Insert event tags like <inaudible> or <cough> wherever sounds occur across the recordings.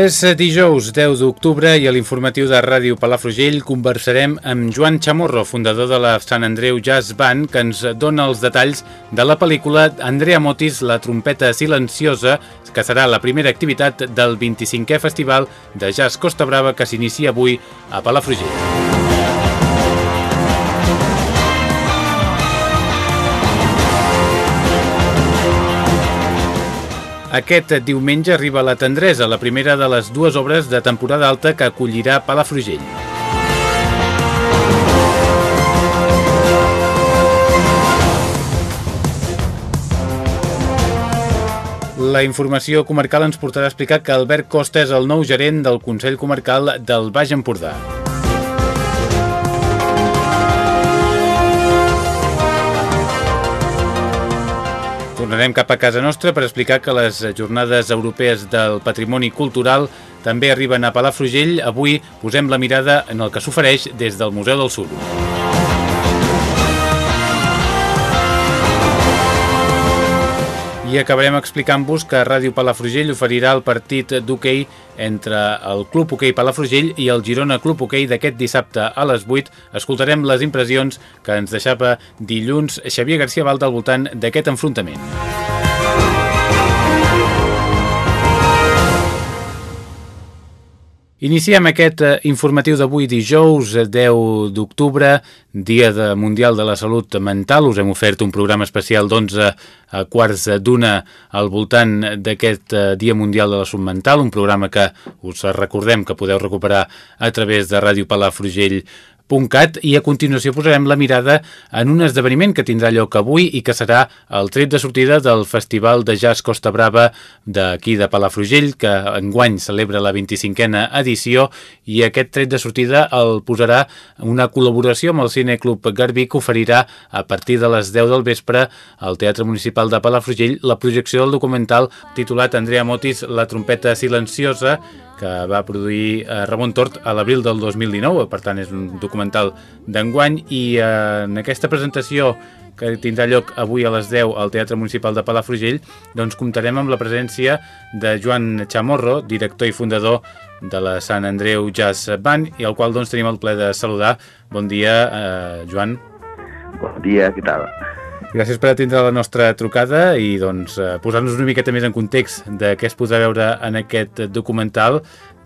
És dijous 10 d'octubre i a l'informatiu de Ràdio Palafrugell conversarem amb Joan Chamorro, fundador de la Sant Andreu Jazz Band, que ens dona els detalls de la pel·lícula Andrea Motis, la trompeta silenciosa, que serà la primera activitat del 25è Festival de Jazz Costa Brava que s'inicia avui a Palafrugell. Aquest diumenge arriba La Tendresa, la primera de les dues obres de temporada alta que acollirà Palafrugell. La informació comarcal ens portarà a explicar que Albert Costa és el nou gerent del Consell Comarcal del Baix Empordà. Tornarem cap a casa nostra per explicar que les jornades europees del patrimoni cultural també arriben a Palafrugell. Avui posem la mirada en el que s'ofereix des del Museu del Suro. I acabarem explicant-vos que Ràdio Palafrugell oferirà el partit d'hoquei entre el Club Hoquei Palafrugell i el Girona Club Hoquei d'aquest dissabte a les 8. Escoltarem les impressions que ens deixava dilluns Xavier García Valda al voltant d'aquest enfrontament. Iniciem aquest eh, informatiu d'avui dijous, 10 eh, d'octubre, Dia de Mundial de la Salut Mental. Us hem ofert un programa especial d'11 a quarts d'una al voltant d'aquest eh, Dia Mundial de la Salut Mental, un programa que us recordem que podeu recuperar a través de Ràdio Www.cat i a continuació posarem la mirada en un esdeveniment que tindrà lloc avui i que serà el tret de sortida del Festival de Jazz Costa Brava d'aquí de Palafrugell, que enguany celebra la 25a edició i aquest tret de sortida el posarà una col·laboració amb el Cine Club Garbí que oferirà a partir de les 10 del vespre al Teatre Municipal de Palafrugell la projecció del documental titulat Andrea Motis, la trompeta silenciosa que va produir eh, Ramon Tort a l'abril del 2019, per tant és un documental d'enguany i eh, en aquesta presentació que tindrà lloc avui a les 10 al Teatre Municipal de Palafrugell, doncs comptarem amb la presència de Joan Chamorro, director i fundador de la Sant Andreu Jazz Band, i al qual doncs tenim el ple de saludar. Bon dia, eh, Joan. Bon dia, què tal? Gràcies per atendre la nostra trucada i doncs, eh, posar-nos una miqueta més en context de què es podrà veure en aquest documental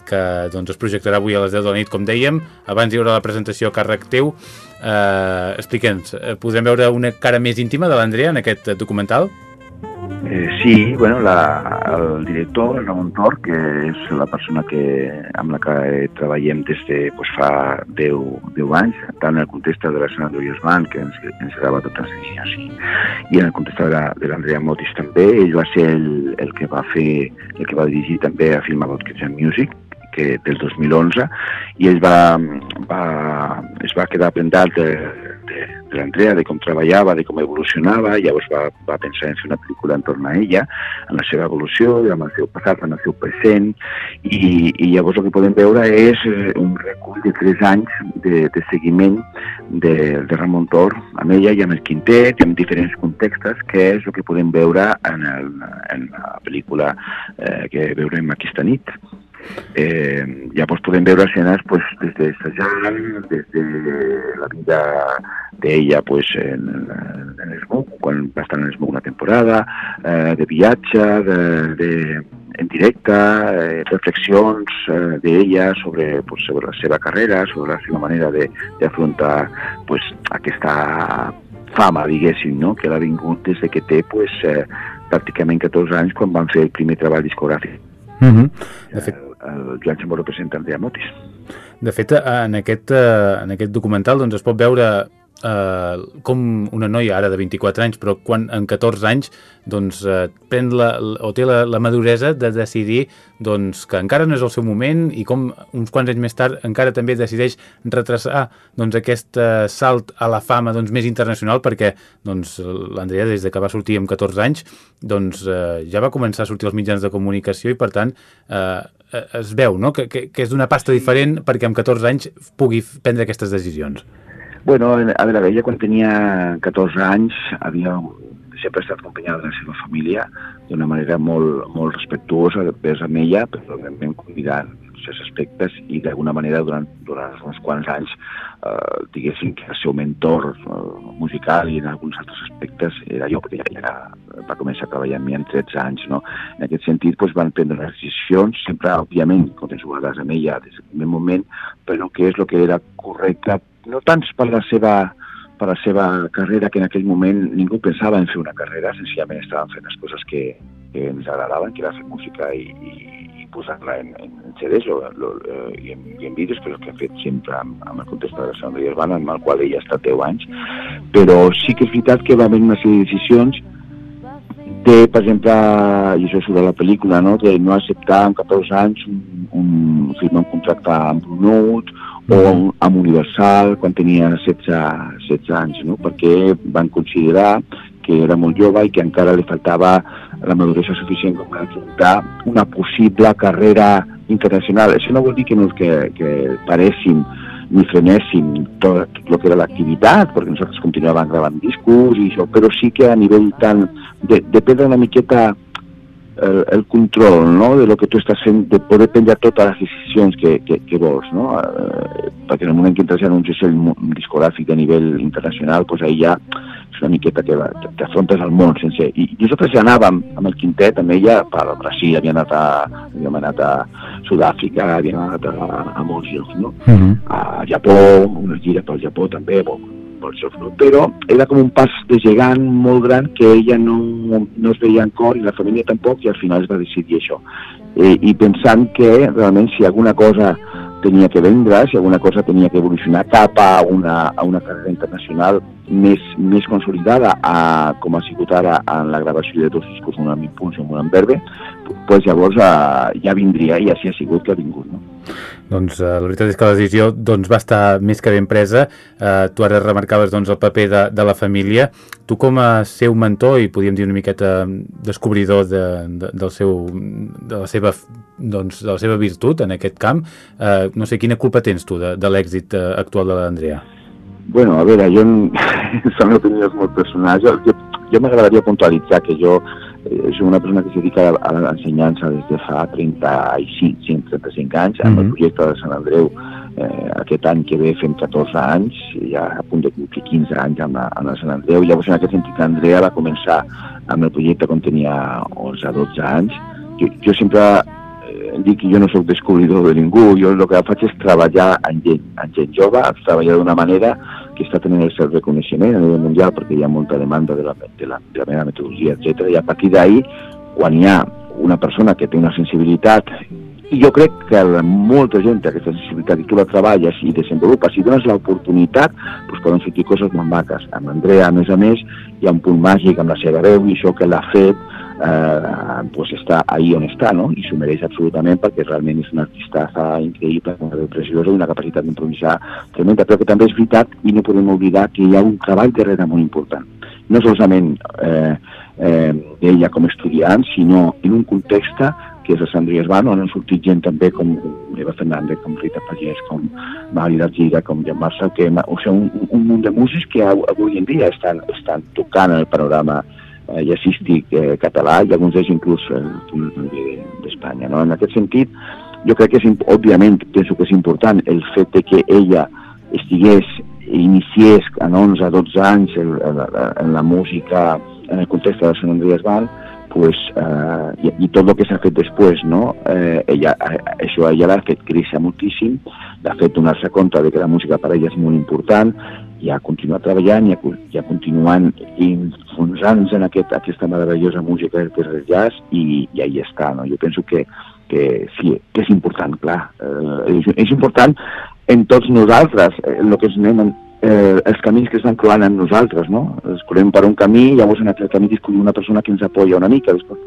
que doncs, es projectarà avui a les 10 de la nit, com dèiem. Abans hi haurà la presentació a càrrec teu. Eh, Explica'ns, eh, podrem veure una cara més íntima de l'Andrea en aquest documental? Eh, sí, bueno, la, el director, el Ramon Tor, que és la persona que, amb la que treballem des de pues, fa 10, 10 anys, tant en el context de la Sana Andreas Band, que ens, ens grava totes les línies, i, i en el context de l'Andrea Motis també, ell va ser el, el que va fer, el que va dirigir també a Film About and Music, que del 2011 i ell va, va, es va quedar prendat de, de, de l'Andrea, de com treballava, de com evolucionava, i llavors va, va pensar en fer una pel·lícula entorn a ella, en la seva evolució, amb el seu passat, amb el seu present, i, i llavors el que podem veure és eh, un recull de tres anys de, de seguiment de, de Ramon Tor amb ella i amb el quintet i amb diferents contextes, que és el que podem veure en, el, en la pel·lícula eh, que veurem aquesta nit. Eh, llavors podem veure escenes pues, des de Sajant, des de la vida d'ella pues, en, en l'SMUC, quan va estar en l'SMUC una temporada, eh, de viatge, de, en directe, eh, reflexions eh, d'ella sobre, pues, sobre la carrera, sobre la seva manera d'afrontar pues, aquesta fama, diguéssim, no? que l'ha vingut des de que té pues, eh, pràcticament 14 anys quan van fer el primer treball discogràfic. -hmm. De fet, el Joan Chamorro presenta Andrea Motis. De fet, en aquest, en aquest documental doncs, es pot veure eh, com una noia ara de 24 anys, però quan en 14 anys doncs, eh, pren la, o té la, la maduresa de decidir doncs, que encara no és el seu moment i com uns quants anys més tard encara també decideix retrasar doncs, aquest eh, salt a la fama doncs, més internacional perquè doncs, l'Andrea des de que va sortir amb 14 anys doncs, eh, ja va començar a sortir als mitjans de comunicació i per tant eh, es veu no? que, que, que és d'una pasta diferent perquè amb 14 anys pugui prendre aquestes decisions. Bueno, a veure, ella quan tenia 14 anys havia sempre estat acompanyada de la seva família d'una manera molt, molt respectuosa vers amb ella, però vam convidant certs aspectes i d'alguna manera durant, durant uns quants anys eh, diguéssim que el seu mentor eh, musical i en alguns altres aspectes era jo, perquè ja, ja va començar a treballar amb mi amb 13 anys. No? En aquest sentit doncs, van prendre unes decisions, sempre òbviament consensuades amb ella des del primer moment, però que és el que era correcte no tant per la seva per la seva carrera, que en aquell moment ningú pensava en fer una carrera, senzillament estaven fent les coses que, que ens agradaven, que era fer música i, i, i posar-la en, en CDs o, lo, eh, i, en, i en vídeos, que és el que ha fet sempre amb, amb el context de la Sant Maria Urbana, en el qual ella ha estat 10 anys. Però sí que és veritat que va haver una sèrie de decisions de, per exemple, i això surt de la pel·lícula, no? de no acceptar amb 14 anys un, un, firmar un contracte amb Blue Note o amb Universal quan tenia 16, 16 anys, no? perquè van considerar que era molt jove i que encara li faltava la maduresa suficient com per afrontar una possible carrera internacional. Això no vol dir que, no, que, que paréssim ni frenéssim tot, tot el que era l'activitat, perquè nosaltres continuàvem gravant discos i això, però sí que a nivell tan... de, depèn una miqueta el, el control no? de lo que tu estàs fent, de poder prendre totes les decisions que, que, que vols, no? Eh, perquè en el moment que entres en un segell discogràfic a nivell internacional, pues ahí ja és una miqueta que t'afrontes al món sense... I nosaltres ja anàvem amb el quintet, amb ella, per al Brasil, havíem anat a, havíem anat a Sud-àfrica, havíem anat a, a molts llocs, no? Uh mhm. -huh. A Japó, una gira pel Japó també, bon, jocs, no? però era com un pas de gegant molt gran que ella no, no es veia en cor i la família tampoc i al final es va decidir això. Eh, I pensant que realment si alguna cosa tenia que vendre, si alguna cosa tenia que evolucionar cap a una, a una carrera internacional més, més consolidada, a, com ha sigut ara en la gravació de dos discos, un amb Impuls i un amb Verbe, pues llavors eh, ja vindria i així ha sigut que ha vingut. No? Doncs eh, la veritat és que la decisió doncs, va estar més que ben presa. Eh, tu ara remarcaves doncs, el paper de, de la família. Tu com a seu mentor i podríem dir una miqueta descobridor de, de, del seu, de, la seva, doncs, de la seva virtut en aquest camp, eh, no sé, quina culpa tens tu de, de l'èxit eh, actual de l'Andrea? Bueno, a veure, jo són opinions <laughs> molt personals. Jo, jo, jo m'agradaria puntualitzar que jo eh, soc una persona que se dedica a l'ensenyança des de fa 35, 35 anys, amb mm -hmm. el projecte de Sant Andreu. Eh, aquest any que ve fem 14 anys, ja a punt de complir 15 anys amb la, amb la Sant Andreu. I llavors, en aquest sentit, l'Andrea va començar amb el projecte quan tenia 11 12 anys. Jo, jo sempre eh, dic que jo no sóc descobridor de ningú, jo el que faig és treballar amb gent, amb gent jove, treballar d'una manera que està tenint el seu reconeixement a nivell mundial perquè hi ha molta demanda de la, de la, de la meva metodologia, etc. I a partir d'ahir, quan hi ha una persona que té una sensibilitat i jo crec que molta gent té aquesta sensibilitat i tu la treballes i desenvolupes i dones l'oportunitat, doncs poden sortir coses molt maques. Amb Andrea, a més a més, hi ha un punt màgic amb la seva veu i això que l'ha fet eh, pues està ahí on està, no? I s'ho mereix absolutament perquè realment és una artista increïble, una veu preciosa i una capacitat d'improvisar tremenda, però que també és veritat i no podem oblidar que hi ha un treball darrere molt important. No solament eh, eh, ella com a estudiant, sinó en un context que és el Sant Van, on han sortit gent també com Eva Fernández, com Rita Pagès, com Mari d'Argira, com Jan Marçal, que, o sigui, un, un munt de músics que avui en dia estan, estan tocant el panorama eh, jazzístic eh, català i alguns d'ells inclús eh, d'Espanya. No? En aquest sentit, jo crec que és, òbviament, penso que és important el fet de que ella estigués, iniciés en 11 12 anys en, en, en la música en el context de la Sant Andreas Band, pues, eh, i, i tot el que s'ha fet després, no? Eh, ella, eh, això a ella l'ha fet créixer moltíssim, l'ha fet donar-se compte de que la música per ella és molt important, i ha continuat treballant i ha, i ha continuant enfonsant-se en aquest, aquesta meravellosa música que és el jazz i, i ahí està, no? Jo penso que, que sí, que és important, clar. Eh, és, és important en tots nosaltres, eh, que és anem eh, els camins que estan clavant en nosaltres, no? Escolem per un camí, llavors en aquest camí discutim una persona que ens apoya una mica, després,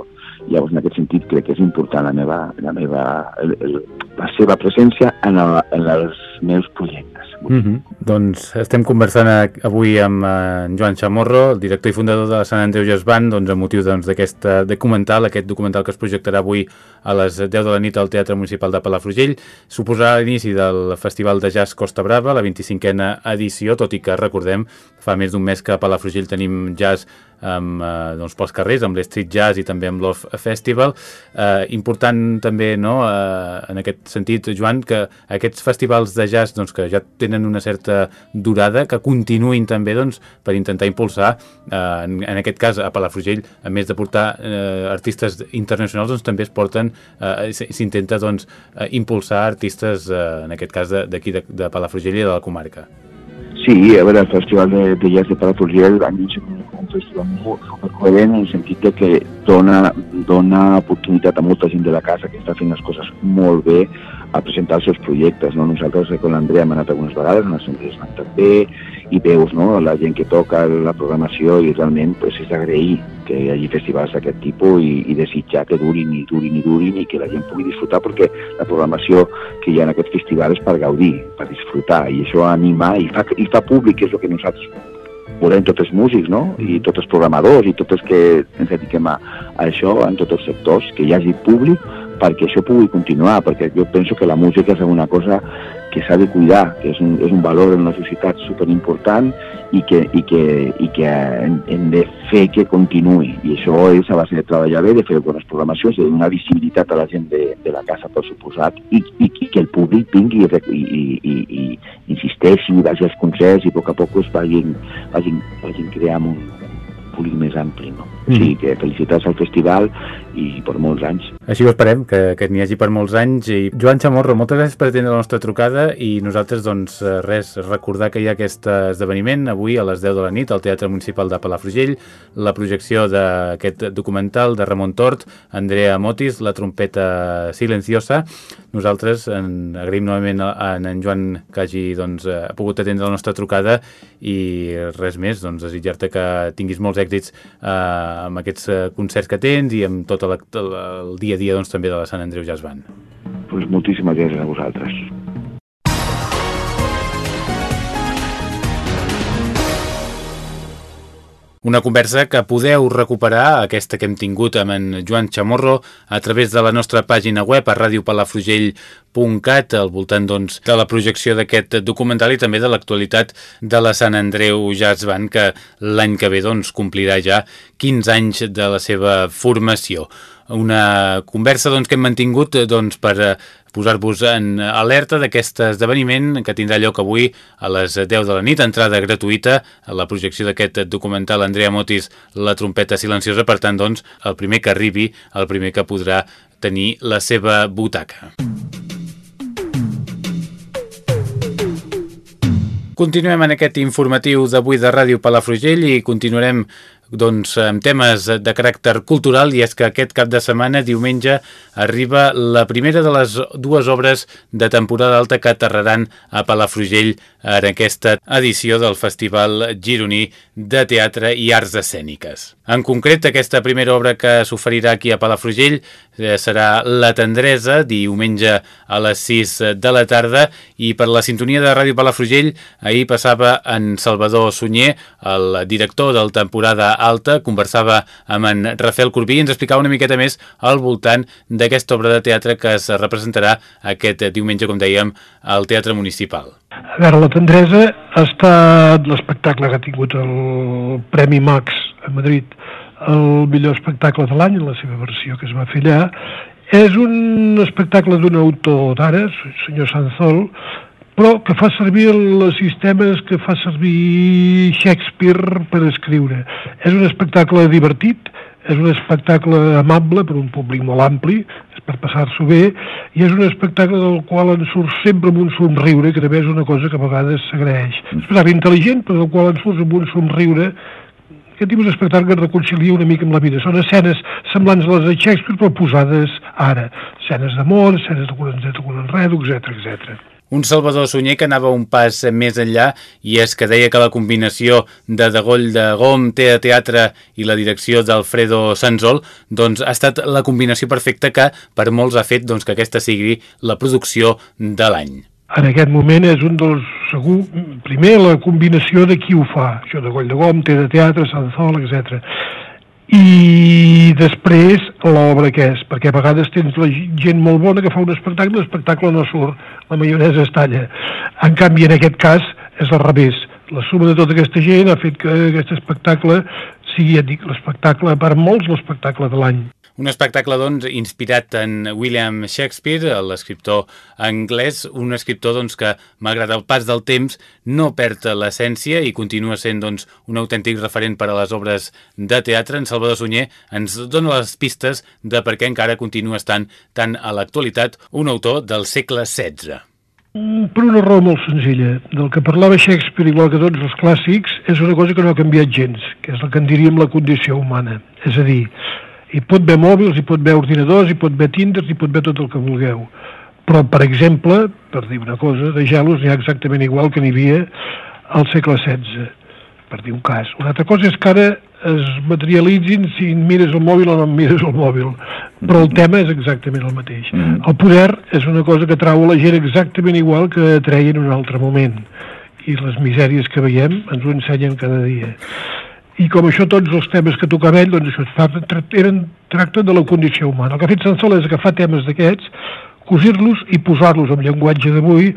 llavors en aquest sentit crec que és important la meva, la, meva, el, el, la seva presència en, el, en els meus projectes. Mm -hmm. Doncs estem conversant avui amb eh, en Joan Chamorro, el director i fundador de la Sant Andreu Band, doncs, amb motiu doncs, d'aquest doncs, documental, aquest documental que es projectarà avui a les 10 de la nit al Teatre Municipal de Palafrugell. Suposarà l'inici del Festival de Jazz Costa Brava, la 25a edició, tot i que recordem, fa més d'un mes que a Palafrugell tenim jazz amb, eh, doncs, pels carrers, amb l'Street Jazz i també amb l'Off Festival. Eh, important també, no?, eh, en aquest sentit, Joan, que aquests festivals de jazz doncs, que ja tenen una certa durada, que continuïn també doncs, per intentar impulsar, eh, en, en aquest cas a Palafrugell, a més de portar eh, artistes internacionals, doncs també es porten, eh, s'intenta doncs, eh, impulsar artistes, eh, en aquest cas d'aquí de, de, de Palafrugell i de la comarca. Sí, a veure, el Festival de, de Jazz de Palafrugell l'any 19 doncs trobem superbé en el sentit de que dona, dona oportunitat a molta gent de la casa que està fent les coses molt bé a presentar els seus projectes. No? Nosaltres, eh, amb l'Andrea, hem anat algunes vegades, en les empreses van també, i veus no? la gent que toca la programació i realment pues, és d'agrair que hi hagi festivals d'aquest tipus i, i desitjar que durin i durin i durin i que la gent pugui disfrutar perquè la programació que hi ha en aquest festival és per gaudir, per disfrutar i això anima i fa, i fa públic, és el que nosaltres volem tots els músics, no? I tots els programadors i tots els que ens dediquem a, a això en tots els sectors, que hi hagi públic perquè això pugui continuar, perquè jo penso que la música és una cosa que s'ha de cuidar, que és un, és un valor en la societat superimportant i que, i que, i que hem, hem de fer que continuï. I això és a base de treballar bé, de fer bones programacions, de donar visibilitat a la gent de, de la casa, per suposat, i, i, i que el públic vingui i, i, i, i insisteixi, vagi als concerts i a poc a poc es vagin, vagin, vagin creant un, públic més ampli. No? Mm. Sigui que felicitats al festival i per molts anys. Així ho esperem, que, que n'hi hagi per molts anys. I Joan Chamorro, moltes gràcies per atendre la nostra trucada i nosaltres, doncs, eh, res, recordar que hi ha aquest esdeveniment avui a les 10 de la nit al Teatre Municipal de Palafrugell, la projecció d'aquest documental de Ramon Tort, Andrea Motis, la trompeta silenciosa. Nosaltres en, agraïm novament a, en Joan que hagi doncs, eh, pogut atendre la nostra trucada i res més, doncs, desitjar-te que tinguis molts èxits eh, amb aquests eh, concerts que tens i amb tot el, el dia a dia doncs, també de la Sant Andreu Jazz Band. Pues moltíssimes gràcies a vosaltres. Una conversa que podeu recuperar, aquesta que hem tingut amb en Joan Chamorro, a través de la nostra pàgina web a radiopalafrugell.cat, al voltant doncs, de la projecció d'aquest documental i també de l'actualitat de la Sant Andreu Jazz Band, que l'any que ve doncs, complirà ja 15 anys de la seva formació una conversa doncs, que hem mantingut doncs, per posar-vos en alerta d'aquest esdeveniment que tindrà lloc avui a les 10 de la nit, entrada gratuïta a la projecció d'aquest documental. Andrea Motis, la trompeta silenciosa, per tant, doncs, el primer que arribi, el primer que podrà tenir la seva butaca. Continuem en aquest informatiu d'avui de Ràdio Palafrugell i continuarem doncs, amb temes de caràcter cultural i és que aquest cap de setmana, diumenge, arriba la primera de les dues obres de temporada alta que aterraran a Palafrugell en aquesta edició del Festival Gironí de Teatre i Arts Escèniques. En concret, aquesta primera obra que s'oferirà aquí a Palafrugell eh, serà La Tendresa, diumenge a les 6 de la tarda, i per la sintonia de Ràdio Palafrugell ahir passava en Salvador Sunyer, el director del temporada alta, conversava amb en Rafael Corbí i ens explicava una miqueta més al voltant d'aquesta obra de teatre que es representarà aquest diumenge, com dèiem, al Teatre Municipal. A veure, La Tendresa ha estat l'espectacle que ha tingut el Premi Max a Madrid el millor espectacle de l'any en la seva versió que es va fer allà és un espectacle d'un autor d'ara, senyor Sanzol, però que fa servir els sistemes que fa servir Shakespeare per escriure. És un espectacle divertit, és un espectacle amable per un públic molt ampli, és per passar-s'ho bé, i és un espectacle del qual en surt sempre amb un somriure, que també és una cosa que a vegades s'agraeix. És un espectacle intel·ligent, però del qual en surts amb un somriure Aquest tipus d'espectacle es reconcilia una mica amb la vida. Són escenes semblants a les de Shakespeare, però posades ara. Escenes d'amor, escenes de enredo, etc etc. Un Salvador Sunyer que anava un pas més enllà i és que deia que la combinació de Degoll de Gom, Tea Teatre i la direcció d'Alfredo Sanzol doncs, ha estat la combinació perfecta que per molts ha fet doncs, que aquesta sigui la producció de l'any en aquest moment és un dels, segur, primer la combinació de qui ho fa, això de Goll de Gom, té de teatre, Sanzol, etc. I després l'obra que és, perquè a vegades tens la gent molt bona que fa un espectacle, l'espectacle no surt, la maionesa es talla. En canvi, en aquest cas, és al revés. La suma de tota aquesta gent ha fet que aquest espectacle sigui, ja dic, l'espectacle, per molts, l'espectacle de l'any. Un espectacle, doncs, inspirat en William Shakespeare, l'escriptor anglès, un escriptor doncs, que, malgrat el pas del temps, no perd l'essència i continua sent doncs, un autèntic referent per a les obres de teatre. En Salvador Sunyer ens dona les pistes de per què encara continua estant tan a l'actualitat un autor del segle XVI. Mm, per una raó molt senzilla. Del que parlava Shakespeare, igual que tots els clàssics, és una cosa que no ha canviat gens, que és el que en diríem la condició humana. És a dir, hi pot haver mòbils, hi pot haver ordinadors, hi pot haver tinders, hi pot haver tot el que vulgueu. Però, per exemple, per dir una cosa, de gelos n'hi ha exactament igual que n'hi havia al segle XVI, per dir un cas. Una altra cosa és que ara es materialitzin si mires el mòbil o no mires el mòbil, però el tema és exactament el mateix. Mm. El poder és una cosa que trau a la gent exactament igual que treia en un altre moment, i les misèries que veiem ens ho ensenyen cada dia i com això tots els temes que tocava ell, doncs això, eren, tracten de la condició humana. El que ha fet Sansol és agafar temes d'aquests, cosir-los i posar-los en llenguatge d'avui,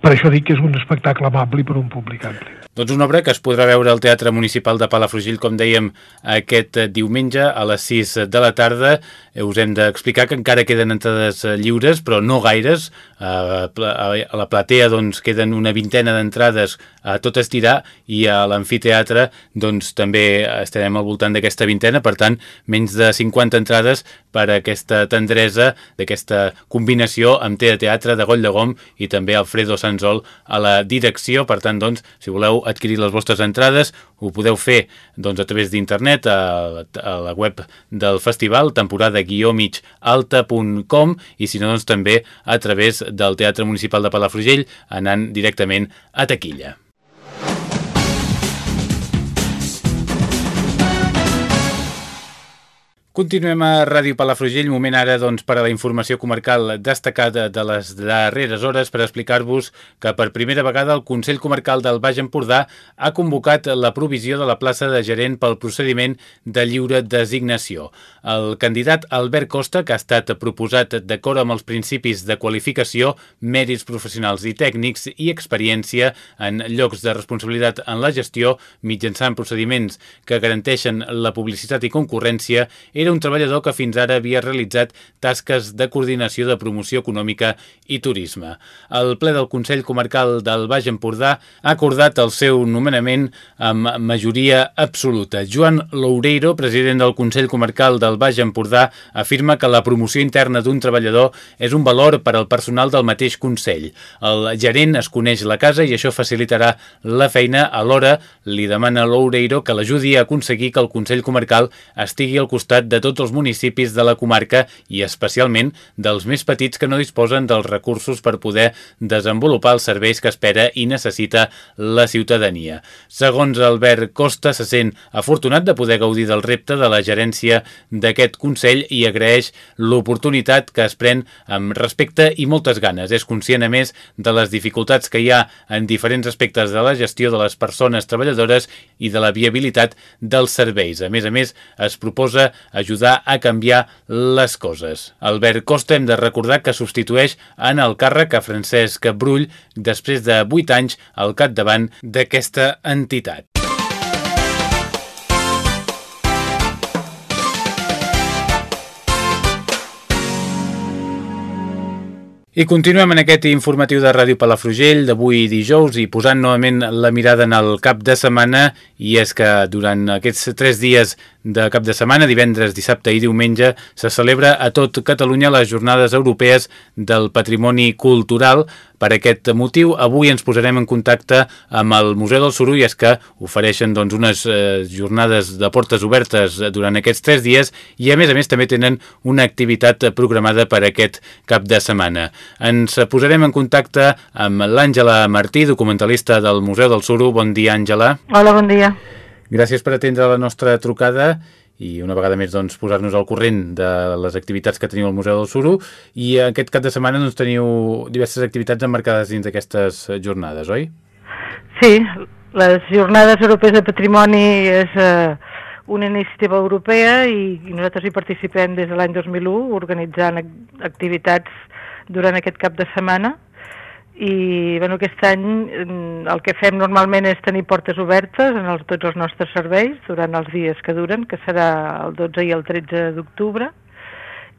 per això dic que és un espectacle amable per un públic ampli. Doncs una obra que es podrà veure al Teatre Municipal de Palafrugell, com dèiem, aquest diumenge a les 6 de la tarda. Us hem d'explicar que encara queden entrades lliures, però no gaires. A la platea doncs, queden una vintena d'entrades a tot estirar i a l'amfiteatre doncs, també estarem al voltant d'aquesta vintena, per tant, menys de 50 entrades per aquesta tendresa d'aquesta combinació amb Tea Teatre de Goll de Gom i també Alfredo Sanzol a la direcció. Per tant, doncs, si voleu adquirir les vostres entrades, ho podeu fer doncs, a través d'internet, a, a la web del festival, temporada-alta.com i si no, doncs, també a través del Teatre Municipal de Palafrugell, anant directament a taquilla. Continuem a Ràdio Palafrugell, moment ara doncs, per a la informació comarcal destacada de les darreres hores per explicar-vos que per primera vegada el Consell Comarcal del Baix Empordà ha convocat la provisió de la plaça de gerent pel procediment de lliure designació. El candidat Albert Costa, que ha estat proposat d'acord amb els principis de qualificació, mèrits professionals i tècnics i experiència en llocs de responsabilitat en la gestió mitjançant procediments que garanteixen la publicitat i concurrència, era un treballador que fins ara havia realitzat tasques de coordinació de promoció econòmica i turisme. El ple del Consell Comarcal del Baix Empordà ha acordat el seu nomenament amb majoria absoluta. Joan Loureiro, president del Consell Comarcal del Baix Empordà, afirma que la promoció interna d'un treballador és un valor per al personal del mateix Consell. El gerent es coneix la casa i això facilitarà la feina. Alhora, li demana a Loureiro que l'ajudi a aconseguir que el Consell Comarcal estigui al costat tots els municipis de la comarca i especialment dels més petits que no disposen dels recursos per poder desenvolupar els serveis que espera i necessita la ciutadania. Segons Albert Costa, se sent afortunat de poder gaudir del repte de la gerència d'aquest Consell i agraeix l'oportunitat que es pren amb respecte i moltes ganes. És conscient, a més, de les dificultats que hi ha en diferents aspectes de la gestió de les persones treballadores i de la viabilitat dels serveis. A més a més, es proposa ajudar a canviar les coses. Albert Costa hem de recordar que substitueix en el càrrec a Francesc Brull després de 8 anys al capdavant d'aquesta entitat. I continuem en aquest informatiu de Ràdio Palafrugell d'avui dijous i posant novament la mirada en el cap de setmana. I és que durant aquests tres dies de cap de setmana, divendres, dissabte i diumenge, se celebra a tot Catalunya les Jornades Europees del Patrimoni Cultural per aquest motiu. Avui ens posarem en contacte amb el Museu del Suro i és que ofereixen doncs, unes eh, jornades de portes obertes durant aquests tres dies i a més a més també tenen una activitat programada per aquest cap de setmana. Ens posarem en contacte amb l'Àngela Martí, documentalista del Museu del Suro. Bon dia, Àngela. Hola, bon dia. Gràcies per atendre la nostra trucada i una vegada més doncs, posar-nos al corrent de les activitats que teniu al Museu del Suro i aquest cap de setmana doncs, teniu diverses activitats emmarcades dins d'aquestes jornades, oi? Sí, les Jornades Europees de Patrimoni és eh, una iniciativa europea i, i nosaltres hi participem des de l'any 2001 organitzant activitats durant aquest cap de setmana i bueno, aquest any mm, el que fem normalment és tenir portes obertes en els, tots els nostres serveis durant els dies que duren, que serà el 12 i el 13 d'octubre,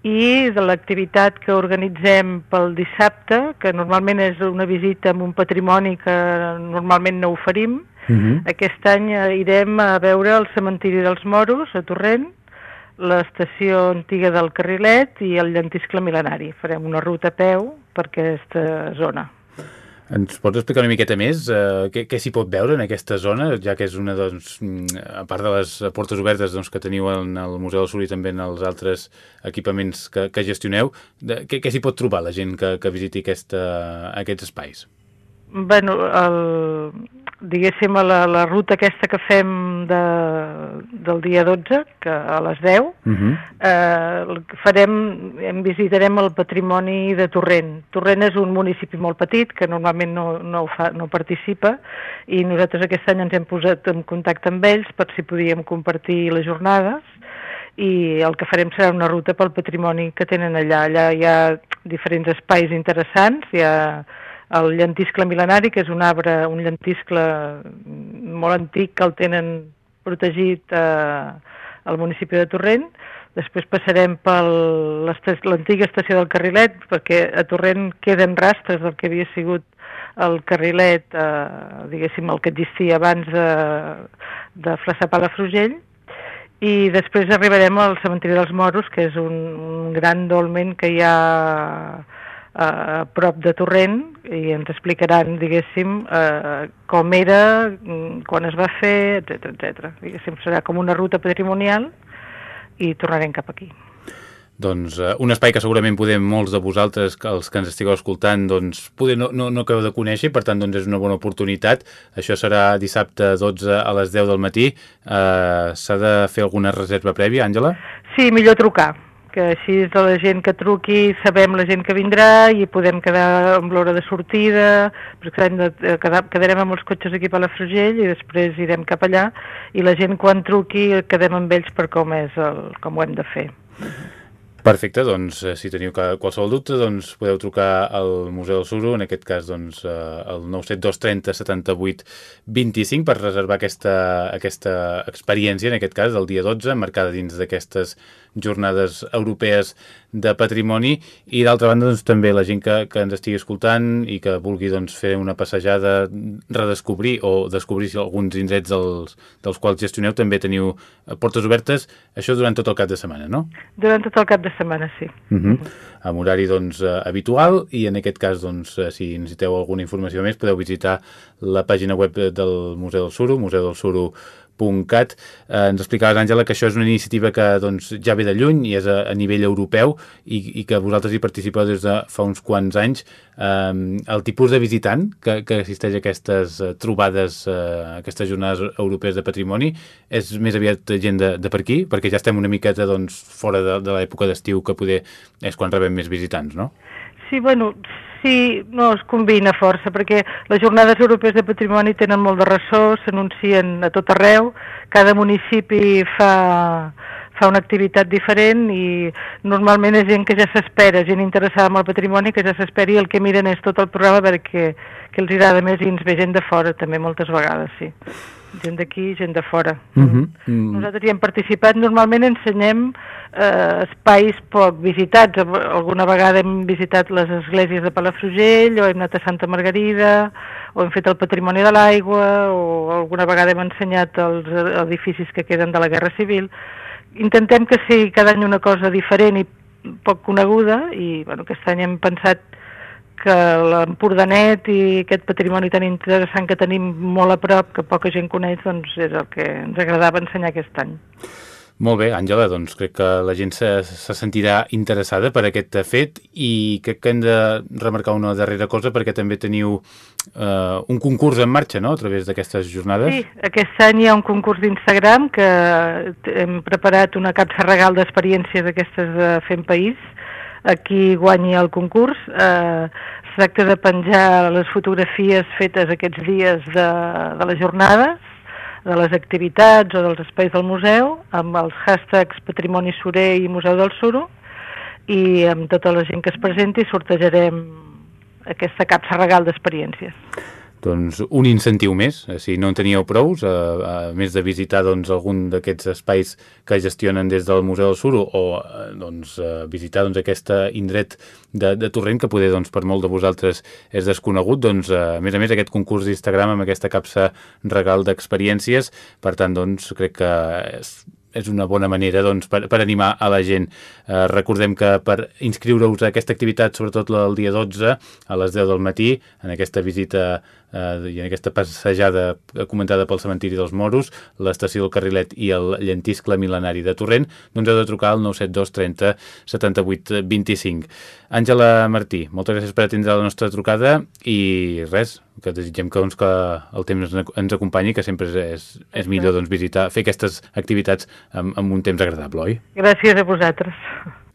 i de l'activitat que organitzem pel dissabte, que normalment és una visita amb un patrimoni que normalment no oferim, uh mhm. -huh. aquest any irem a veure el cementiri dels Moros, a Torrent, l'estació antiga del Carrilet i el llentiscle mil·lenari. Farem una ruta a peu per aquesta zona. Ens pots explicar una miqueta més eh, què, què s'hi pot veure en aquesta zona, ja que és una, doncs, a part de les portes obertes doncs, que teniu en el Museu del Sur i també en els altres equipaments que, que gestioneu, de, què, què s'hi pot trobar la gent que, que visiti aquesta, aquests espais? Bueno, el, diguéssim, la, la ruta aquesta que fem de, del dia 12, que a les 10, uh -huh. eh, farem, em visitarem el patrimoni de Torrent. Torrent és un municipi molt petit, que normalment no, no, fa, no participa, i nosaltres aquest any ens hem posat en contacte amb ells per si podíem compartir les jornades, i el que farem serà una ruta pel patrimoni que tenen allà. Allà hi ha diferents espais interessants, hi ha el llentiscle mil·lenari, que és un arbre, un llentiscle molt antic que el tenen protegit eh, al municipi de Torrent. Després passarem per l'antiga estació del Carrilet, perquè a Torrent queden rastres del que havia sigut el Carrilet, eh, diguéssim, el que existia abans de, de Flaçà Palafrugell, i després arribarem al cementiri dels Moros, que és un, un gran dolmen que hi ha a prop de Torrent i ens explicaran, diguéssim, eh, com era, mm, quan es va fer, etc etc. Diguéssim, serà com una ruta patrimonial i tornarem cap aquí. Doncs uh, un espai que segurament podem molts de vosaltres, els que ens estigueu escoltant, doncs poder no, no, no acabeu de conèixer, per tant doncs és una bona oportunitat. Això serà dissabte 12 a les 10 del matí. Uh, S'ha de fer alguna reserva prèvia, Àngela? Sí, millor trucar que així de la gent que truqui sabem la gent que vindrà i podem quedar amb l'hora de sortida, perquè de, quedar, quedarem amb els cotxes aquí a Frugell i després irem cap allà i la gent quan truqui quedem amb ells per com és el, com ho hem de fer. Perfecte, doncs eh, si teniu qualsevol dubte doncs podeu trucar al Museu del Suro, en aquest cas doncs eh, el 972 30 78 25 per reservar aquesta, aquesta experiència, en aquest cas el dia 12, marcada dins d'aquestes jornades europees de patrimoni i d'altra banda doncs, també la gent que, que ens estigui escoltant i que vulgui doncs, fer una passejada, redescobrir o descobrir si alguns indrets dels, dels quals gestioneu també teniu eh, portes obertes, això durant tot el cap de setmana, no? Durant tot el cap de setmana, sí. Uh mhm. -huh. Amb horari doncs, eh, habitual i en aquest cas doncs, eh, si necessiteu alguna informació més podeu visitar la pàgina web del Museu del Suro, museudelsuro.com www.cat. Eh, ens explicaves, Àngela, que això és una iniciativa que doncs, ja ve de lluny i és a, a nivell europeu i, i que vosaltres hi participeu des de fa uns quants anys. Eh, el tipus de visitant que, que assisteix a aquestes uh, trobades, uh, aquestes jornades europees de patrimoni, és més aviat gent de, de per aquí? Perquè ja estem una miqueta doncs, fora de, de l'època d'estiu que poder és quan rebem més visitants, no? Sí, bueno, sí, no es combina força, perquè les jornades europees de patrimoni tenen molt de ressò, s'anuncien a tot arreu, cada municipi fa, fa una activitat diferent i normalment és gent que ja s'espera, gent interessada en el patrimoni que ja s'espera i el que miren és tot el programa perquè que els agrada més i ens ve gent de fora també moltes vegades, sí gent d'aquí, gent de fora. Uh -huh. Mm. Nosaltres hi hem participat, normalment ensenyem eh, espais poc visitats, alguna vegada hem visitat les esglésies de Palafrugell, o hem anat a Santa Margarida, o hem fet el patrimoni de l'aigua, o alguna vegada hem ensenyat els edificis que queden de la Guerra Civil. Intentem que sigui cada any una cosa diferent i poc coneguda, i bueno, aquest any hem pensat que l'Empordanet i aquest patrimoni tan interessant que tenim molt a prop, que poca gent coneix, doncs és el que ens agradava ensenyar aquest any. Molt bé, Àngela, doncs crec que la gent se, se sentirà interessada per aquest fet i crec que hem de remarcar una darrera cosa perquè també teniu eh, un concurs en marxa, no?, a través d'aquestes jornades. Sí, aquest any hi ha un concurs d'Instagram que hem preparat una capsa regal d'experiències d'aquestes de Fem País. Aquí guanyi el concurs. Eh, es tracta de penjar les fotografies fetes aquests dies de, de les jornades de les activitats o dels espais del museu amb els hashtags Patrimoni Surer i Museu del Suro i amb tota la gent que es presenti sortejarem aquesta capsa regal d'experiències doncs, un incentiu més, eh, si no en teníeu prous, a, a més de visitar doncs, algun d'aquests espais que gestionen des del Museu del Suro o eh, doncs, visitar doncs, aquest indret de, de Torrent que poder doncs, per molt de vosaltres és desconegut, doncs, a més a més aquest concurs d'Instagram amb aquesta capsa regal d'experiències, per tant doncs, crec que és una bona manera doncs, per, per animar a la gent. Eh, recordem que per inscriure-us a aquesta activitat, sobretot el dia 12, a les 10 del matí, en aquesta visita eh, i en aquesta passejada comentada pel cementiri dels Moros, l'estació del Carrilet i el llentiscle mil·lenari de Torrent, doncs heu de trucar al 972 30 78 25. Àngela Martí, moltes gràcies per atendre la nostra trucada i res, que desitgem que, doncs, que el temps ens acompanyi, que sempre és, és millor doncs, visitar, fer aquestes activitats amb, amb un temps agradable, oi? Gràcies a vosaltres.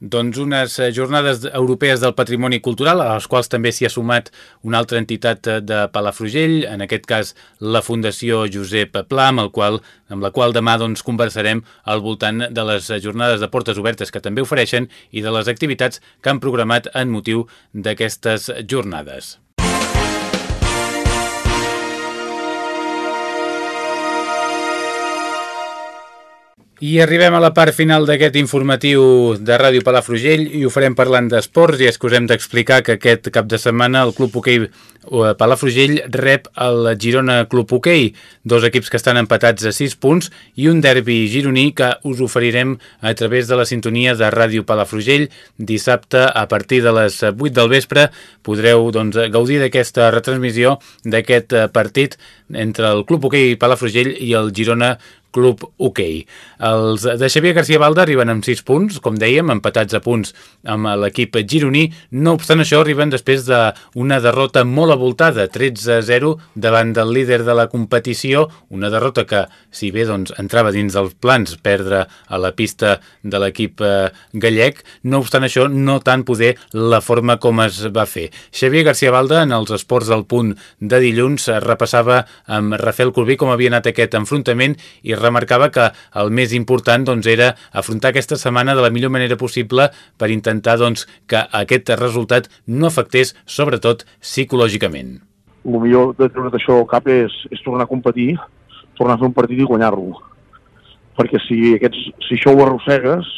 Doncs unes eh, jornades europees del patrimoni cultural, a les quals també s'hi ha sumat una altra entitat eh, de Palafrugell, en aquest cas la Fundació Josep Pla, amb, el qual, amb la qual demà doncs, conversarem al voltant de les jornades de portes obertes que també ofereixen i de les activitats que han programat en motiu d'aquestes jornades. I arribem a la part final d'aquest informatiu de Ràdio Palafrugell i ho farem parlant d'esports i és que us hem d'explicar que aquest cap de setmana el Club Hoquei eh, Palafrugell rep el Girona Club Hoquei, dos equips que estan empatats a 6 punts i un derbi gironí que us oferirem a través de la sintonia de Ràdio Palafrugell. Dissabte a partir de les 8 del vespre podreu doncs, gaudir d'aquesta retransmissió d'aquest eh, partit entre el Club Hoquei Palafrugell i el Girona Club Hoquei. Els de Xavier García Balda arriben amb 6 punts, com dèiem, empatats a punts amb l'equip gironí. No obstant això, arriben després d'una derrota molt avoltada, 13-0, davant del líder de la competició, una derrota que, si bé doncs, entrava dins dels plans perdre a la pista de l'equip eh, gallec, no obstant això, no tant poder la forma com es va fer. Xavier García Balda, en els esports del punt de dilluns, repassava amb Rafael Corbí com havia anat aquest enfrontament i remarcava que el més important doncs, era afrontar aquesta setmana de la millor manera possible per intentar doncs, que aquest resultat no afectés sobretot psicològicament. El millor de treure això al cap és, és tornar a competir, tornar a fer un partit i guanyar-lo. Perquè si, aquests, si això ho arrossegues,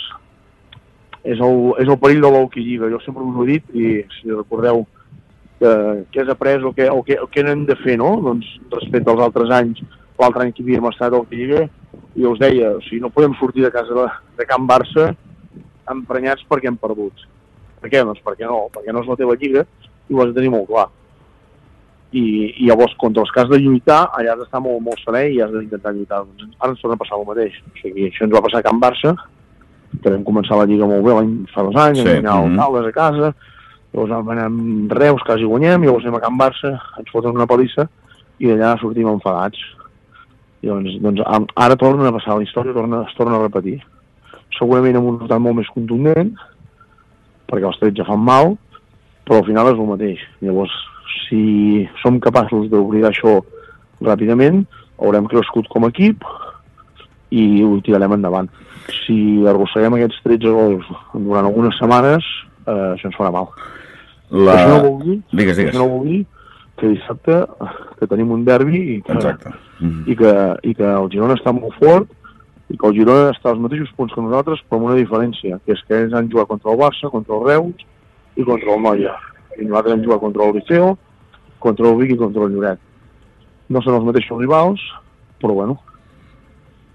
és el, és el perill de l'ou que lliga. Jo sempre us ho he dit i si recordeu que, que has après o que, o que, o que hem de fer, no? Doncs respecte als altres anys, l'altre any que havíem estat al Lliga, i us deia, o sigui, no podem sortir de casa de, de Can Barça emprenyats perquè hem perdut. Per què? Doncs perquè no, perquè no és la teva lliga i ho has de tenir molt clar. I, i llavors, contra els que has de lluitar, allà has d'estar molt, molt serè i has d'intentar lluitar. Doncs ara ens torna a passar el mateix. O sigui, això ens va passar a Can Barça, que vam començar la Lliga molt bé l'any fa dos anys, sí. vam guanyar mm -hmm. A casa, llavors anar amb Reus, quasi guanyem, i llavors anem a Can Barça, ens foten una palissa, i d'allà sortim enfadats. I doncs, doncs ara torna a passar la història, torna, es torna a repetir. Segurament amb un resultat molt més contundent, perquè els trets ja fan mal, però al final és el mateix. Llavors, si som capaços d'oblidar això ràpidament, haurem crescut com a equip i ho tirarem endavant. Si arrosseguem aquests 13 gols durant algunes setmanes, eh, això ens farà mal. La... Això no vol dir, digues, digues. Això no vol dir que dissabte que tenim un derbi i que, Exacte. Mm -hmm. i, que, i que el Girona està molt fort i que el Girona està als mateixos punts que nosaltres però amb una diferència, que és que ells han jugat contra el Barça, contra el Reus i contra el Noia. I nosaltres hem jugat contra el Liceo, contra el Vic i contra el Lloret. No són els mateixos rivals, però bueno,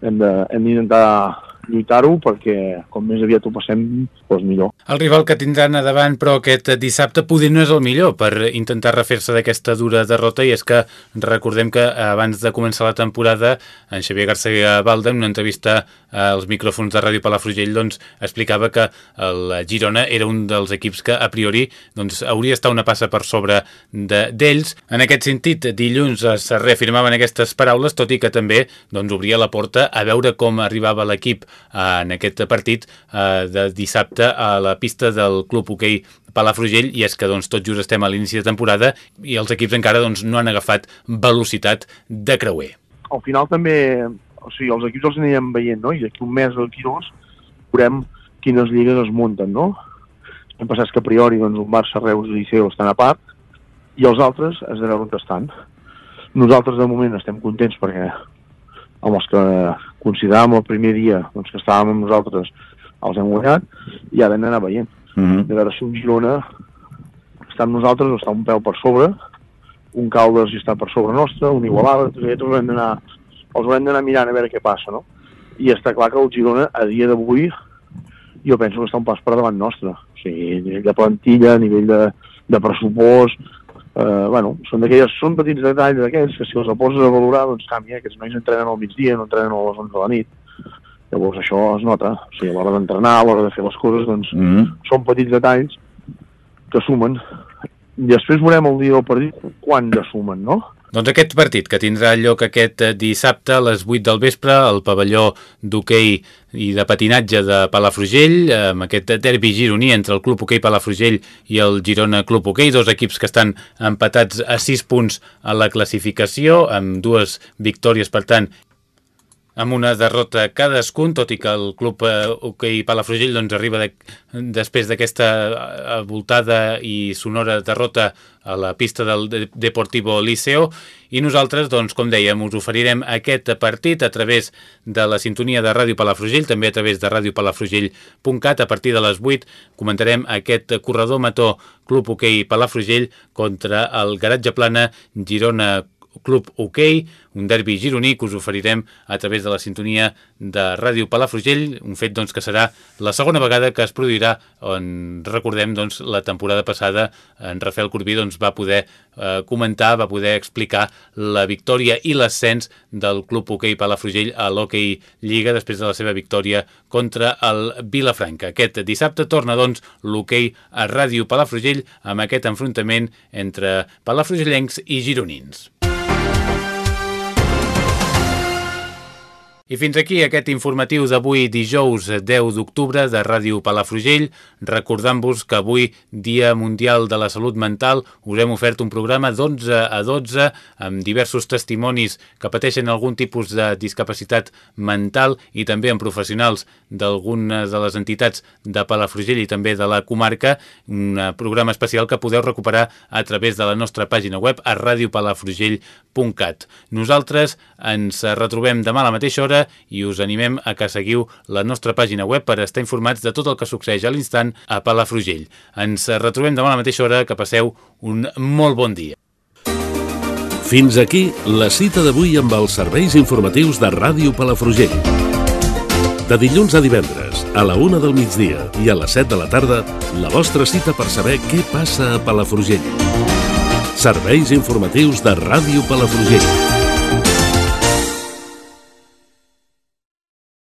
hem d'intentar lluitar-ho perquè com més aviat ho passem, doncs millor. El rival que tindran a davant, però aquest dissabte poder no és el millor per intentar refer-se d'aquesta dura derrota i és que recordem que abans de començar la temporada en Xavier García Balda en una entrevista als micròfons de Ràdio Palafrugell doncs, explicava que el Girona era un dels equips que a priori doncs, hauria d'estar una passa per sobre d'ells. De, en aquest sentit, dilluns es reafirmaven aquestes paraules, tot i que també doncs, obria la porta a veure com arribava l'equip en aquest partit eh, de dissabte a la pista del Club Hoquei Palafrugell i és que doncs, tot just estem a l'inici de temporada i els equips encara doncs, no han agafat velocitat de creuer. Al final també, o sigui, els equips els anirem veient, no? I d'aquí un mes o aquí dos veurem quines lligues es munten, no? Hem passat que a priori doncs, un Barça, Reus i Liceu estan a part i els altres es de veure on estan. Nosaltres de moment estem contents perquè amb els que consideràvem el primer dia doncs, que estàvem amb nosaltres els hem guanyat i ara hem d'anar veient. Mm -hmm. De veure si un Girona està amb nosaltres o està un peu per sobre, un Caldes hi està per sobre nostre, un Igualada, tots els haurem d'anar els haurem d'anar mirant a veure què passa, no? I està clar que el Girona, a dia d'avui, jo penso que està un pas per davant nostre. O sigui, a nivell de plantilla, a nivell de, de pressupost, eh, bueno, són, són petits detalls d'aquells que si els poses a valorar, doncs canvia, aquests nois entrenen al migdia, no entrenen a les 11 de la nit. Llavors això es nota, o sigui, a l'hora d'entrenar, a l'hora de fer les coses, doncs mm -hmm. són petits detalls que sumen. I després veurem el dia del partit quan ja sumen, no? Doncs aquest partit, que tindrà lloc aquest eh, dissabte a les 8 del vespre al pavelló d'hoquei i de patinatge de Palafrugell, amb aquest derbi gironí entre el Club Hoquei Palafrugell i el Girona Club Hoquei, dos equips que estan empatats a 6 punts a la classificació, amb dues victòries, per tant, amb una derrota cadascun, tot i que el club eh, hoquei Palafrugell doncs, arriba de, després d'aquesta eh, voltada i sonora derrota a la pista del Deportivo Liceo i nosaltres, doncs, com dèiem, us oferirem aquest partit a través de la sintonia de Ràdio Palafrugell, també a través de radiopalafrugell.cat. A partir de les 8 comentarem aquest corredor mató Club Hoquei Palafrugell contra el Garatge Plana Girona Club OK, un derbi gironí que us oferirem a través de la sintonia de Ràdio Palafrugell, un fet doncs, que serà la segona vegada que es produirà on recordem doncs, la temporada passada en Rafael Corbí doncs, va poder eh, comentar, va poder explicar la victòria i l'ascens del Club Hoquei Palafrugell a l'Hockey Lliga després de la seva victòria contra el Vilafranca. Aquest dissabte torna doncs l'hoquei a Ràdio Palafrugell amb aquest enfrontament entre palafrugellencs i gironins. I fins aquí aquest informatiu d'avui dijous 10 d'octubre de Ràdio Palafrugell, recordant-vos que avui, Dia Mundial de la Salut Mental, us hem ofert un programa d'11 a 12 amb diversos testimonis que pateixen algun tipus de discapacitat mental i també amb professionals d'algunes de les entitats de Palafrugell i també de la comarca, un programa especial que podeu recuperar a través de la nostra pàgina web a radiopalafrugell.cat. Nosaltres ens retrobem demà a la mateixa hora hora i us animem a que seguiu la nostra pàgina web per estar informats de tot el que succeeix a l'instant a Palafrugell. Ens retrobem demà a la mateixa hora, que passeu un molt bon dia. Fins aquí la cita d'avui amb els serveis informatius de Ràdio Palafrugell. De dilluns a divendres, a la una del migdia i a les 7 de la tarda, la vostra cita per saber què passa a Palafrugell. Serveis informatius de Ràdio Palafrugell.